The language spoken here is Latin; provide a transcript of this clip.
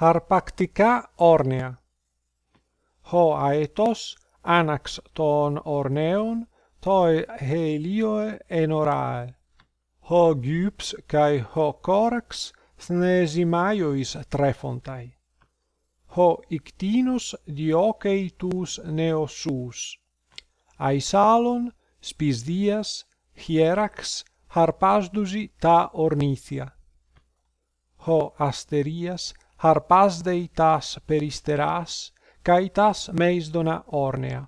Harpactica ornea. Ho aetos anax ton orneon toi helioe enorae. Ho gyps kai ho corax thnesimaios trefontai. Ho ictinus diocei tus neosus. Aisalon spisdias hierax harpasdusi ta ornithia. Ho asterias harpas dei tas peristeras kai tas meisdona ornea.